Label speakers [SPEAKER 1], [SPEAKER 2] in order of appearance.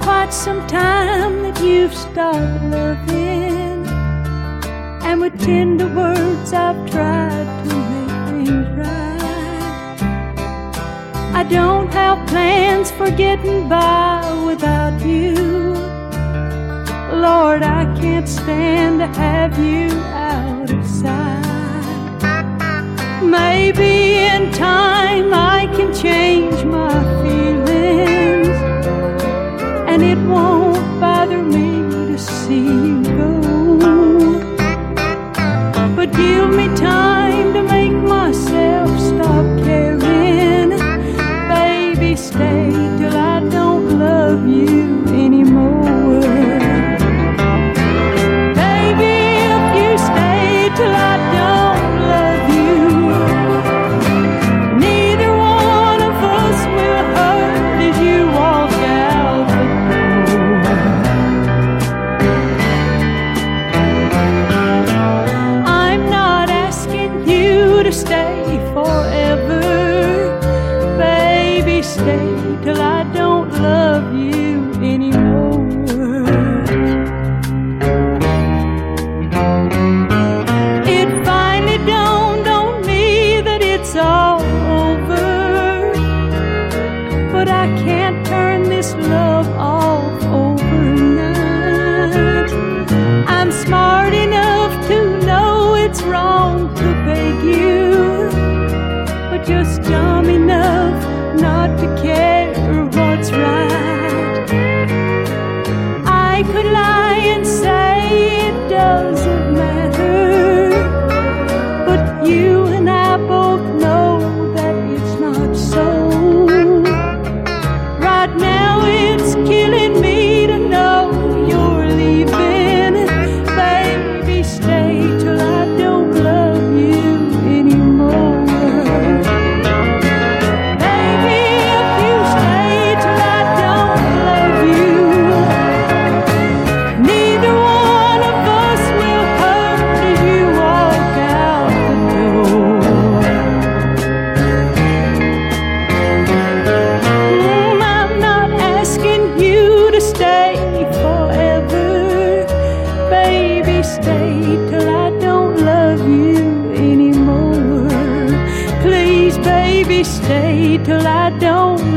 [SPEAKER 1] quite some time that you've stopped loving. And with tender words, I've tried to make things right. I don't have plans for getting by without you. Lord, I can't stand to have you out of sight. Maybe in time I stay forever. Baby, stay till I don't love you. start to care. stay till I don't